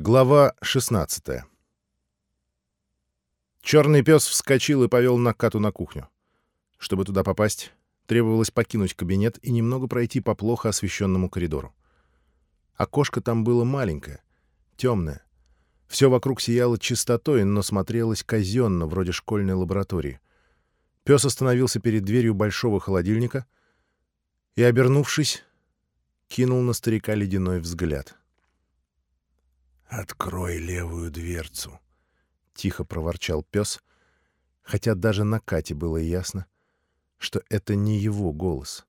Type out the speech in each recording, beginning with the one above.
Глава 16 Черный пес вскочил и повел Накату на кухню. Чтобы туда попасть, требовалось покинуть кабинет и немного пройти по плохо освещенному коридору. Окошко там было маленькое, темное. Все вокруг сияло чистотой, но смотрелось казенно, вроде школьной лаборатории. Пес остановился перед дверью большого холодильника и, обернувшись, кинул на старика ледяной взгляд. «Открой левую дверцу», — тихо проворчал пес, хотя даже на Кате было ясно, что это не его голос.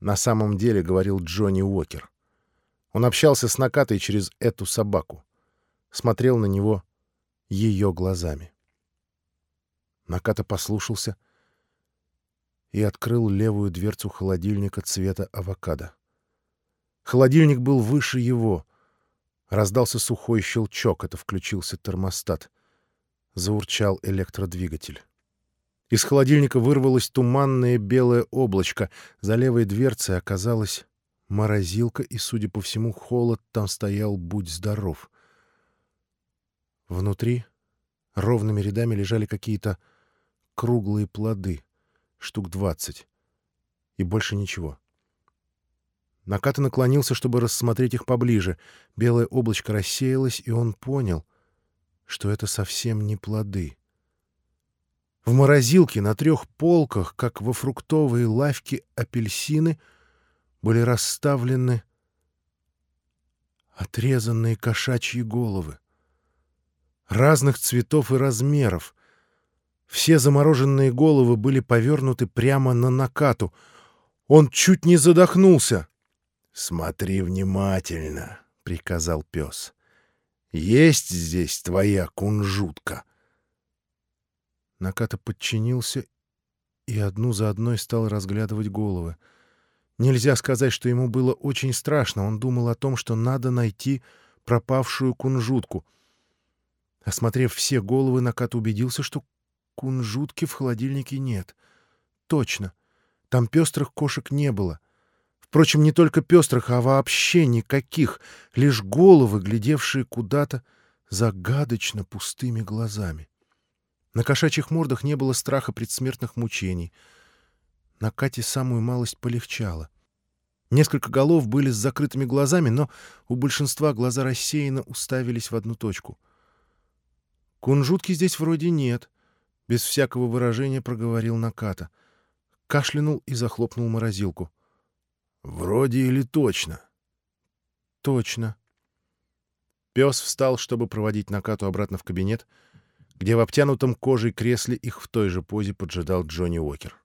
На самом деле говорил Джонни Уокер. Он общался с Накатой через эту собаку, смотрел на него ее глазами. Наката послушался и открыл левую дверцу холодильника цвета авокадо. Холодильник был выше его. Раздался сухой щелчок, это включился термостат. Заурчал электродвигатель. Из холодильника вырвалось туманное белое облачко. За левой дверцей оказалась морозилка, и, судя по всему, холод там стоял «Будь здоров». Внутри ровными рядами лежали какие-то круглые плоды, штук двадцать, и больше ничего. Наката наклонился, чтобы рассмотреть их поближе. Белое облачко рассеялось, и он понял, что это совсем не плоды. В морозилке на трех полках, как во фруктовой лавке апельсины, были расставлены отрезанные кошачьи головы. Разных цветов и размеров. Все замороженные головы были повернуты прямо на накату. Он чуть не задохнулся. «Смотри внимательно», — приказал пес. «Есть здесь твоя кунжутка». Наката подчинился и одну за одной стал разглядывать головы. Нельзя сказать, что ему было очень страшно. Он думал о том, что надо найти пропавшую кунжутку. Осмотрев все головы, Накат убедился, что кунжутки в холодильнике нет. Точно. Там пестрых кошек не было. Впрочем, не только пестрых, а вообще никаких, лишь головы, глядевшие куда-то загадочно пустыми глазами. На кошачьих мордах не было страха предсмертных мучений. На Кате самую малость полегчало. Несколько голов были с закрытыми глазами, но у большинства глаза рассеянно уставились в одну точку. «Кунжутки здесь вроде нет», — без всякого выражения проговорил Наката. Кашлянул и захлопнул морозилку. Вроде или точно? Точно. Пес встал, чтобы проводить Накату обратно в кабинет, где в обтянутом кожей кресле их в той же позе поджидал Джонни Уокер.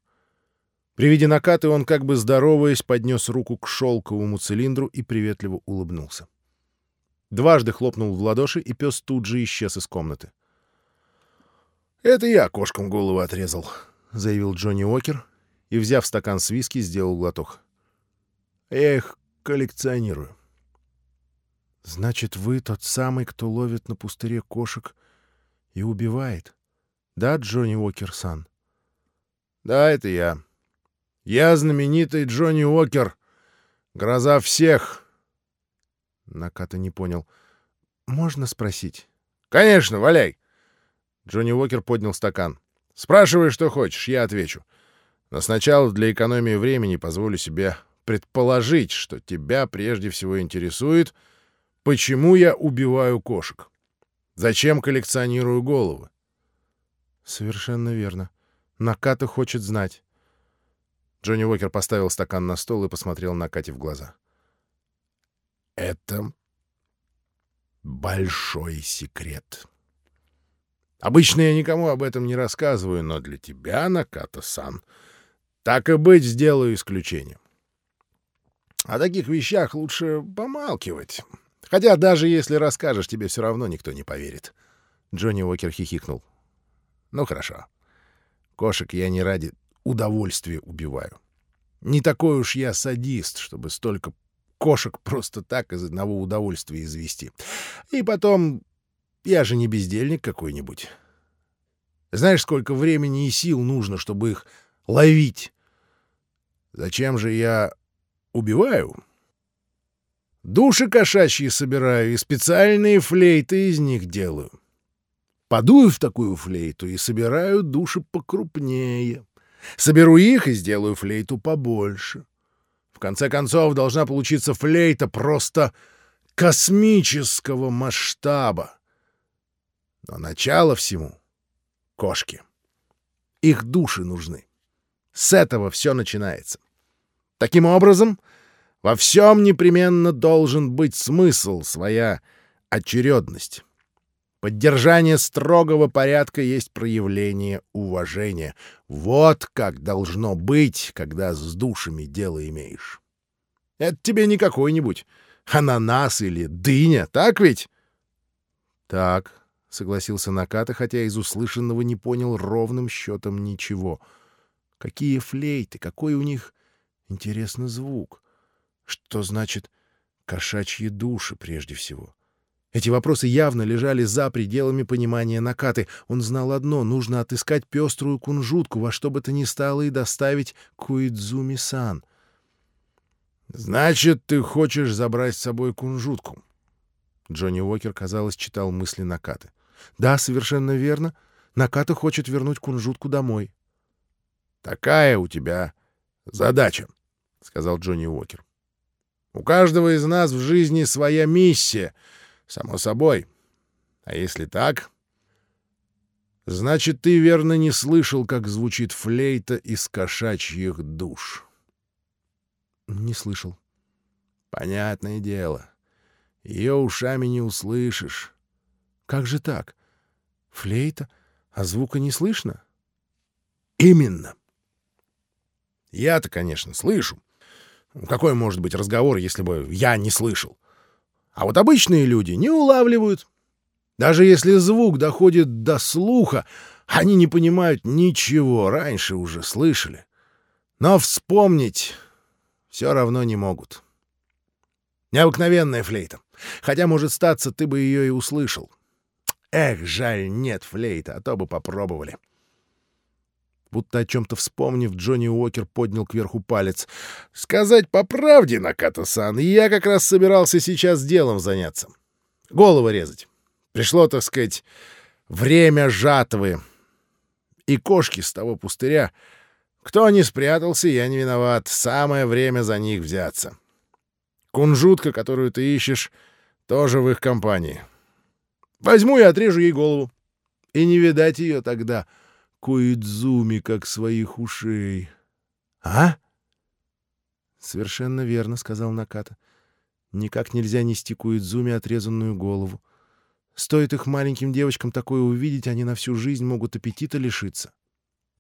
При виде Накаты он, как бы здороваясь, поднес руку к шелковому цилиндру и приветливо улыбнулся. Дважды хлопнул в ладоши, и пес тут же исчез из комнаты. «Это я кошкам голову отрезал», — заявил Джонни Уокер и, взяв стакан с виски, сделал глоток. Я их коллекционирую. Значит, вы тот самый, кто ловит на пустыре кошек и убивает? Да, Джонни Уокер-сан? Да, это я. Я знаменитый Джонни Уокер. Гроза всех. Наката не понял. Можно спросить? Конечно, валяй. Джонни Уокер поднял стакан. Спрашивай, что хочешь, я отвечу. Но сначала для экономии времени позволю себе предположить, что тебя прежде всего интересует, почему я убиваю кошек. Зачем коллекционирую головы? Совершенно верно. Наката хочет знать. Джонни Уокер поставил стакан на стол и посмотрел на Кате в глаза. Это большой секрет. Обычно я никому об этом не рассказываю, но для тебя, Наката-сан, так и быть, сделаю исключение. О таких вещах лучше помалкивать. Хотя даже если расскажешь, тебе все равно никто не поверит. Джонни Уокер хихикнул. Ну хорошо. Кошек я не ради удовольствия убиваю. Не такой уж я садист, чтобы столько кошек просто так из одного удовольствия извести. И потом, я же не бездельник какой-нибудь. Знаешь, сколько времени и сил нужно, чтобы их ловить? Зачем же я убиваю? Души кошачьи собираю и специальные флейты из них делаю. Подую в такую флейту и собираю души покрупнее. Соберу их и сделаю флейту побольше. В конце концов, должна получиться флейта просто космического масштаба. Но начало всему — кошки. Их души нужны. С этого все начинается. Таким образом, во всем непременно должен быть смысл, своя очередность. Поддержание строгого порядка есть проявление уважения. Вот как должно быть, когда с душами дело имеешь. Это тебе не какой-нибудь ананас или дыня, так ведь? — Так, — согласился Наката, хотя из услышанного не понял ровным счетом ничего. Какие флейты, какой у них, интересный звук. Что значит кошачьи души прежде всего? — эти вопросы явно лежали за пределами понимания Накаты. Он знал одно — нужно отыскать пеструю кунжутку, во что бы то ни стало, и доставить Куидзуми-сан. «Значит, ты хочешь забрать с собой кунжутку?» Джонни Уокер, казалось, читал мысли Накаты. «Да, совершенно верно. Наката хочет вернуть кунжутку домой». «Такая у тебя задача», — сказал Джонни Уокер. «У каждого из нас в жизни своя миссия — Само собой. А если так... Значит, ты верно не слышал, как звучит флейта из кошачьих душ. Не слышал. Понятное дело. Ее ушами не услышишь. Как же так? Флейта, а звука не слышно? Именно. Я-то, конечно, слышу. Какой может быть разговор, если бы я не слышал? А вот обычные люди не улавливают. Даже если звук доходит до слуха, они не понимают ничего, раньше уже слышали. Но вспомнить все равно не могут. Необыкновенная флейта. Хотя, может, статься, ты бы ее и услышал. Эх, жаль, нет флейта, а то бы попробовали. — Будто о чем-то вспомнив, Джонни Уокер поднял кверху палец. «Сказать по правде, Наката-сан, я как раз собирался сейчас делом заняться. Голову резать. Пришло, так сказать, время жатвы. И кошки с того пустыря. Кто не спрятался, я не виноват. Самое время за них взяться. Кунжутка, которую ты ищешь, тоже в их компании. Возьму и отрежу ей голову. И не видать ее тогда». Коидзуми, как своих ушей. — А? — Совершенно верно, — сказал Наката. — Никак нельзя нести Коидзуми отрезанную голову. Стоит их маленьким девочкам такое увидеть, они на всю жизнь могут аппетита лишиться.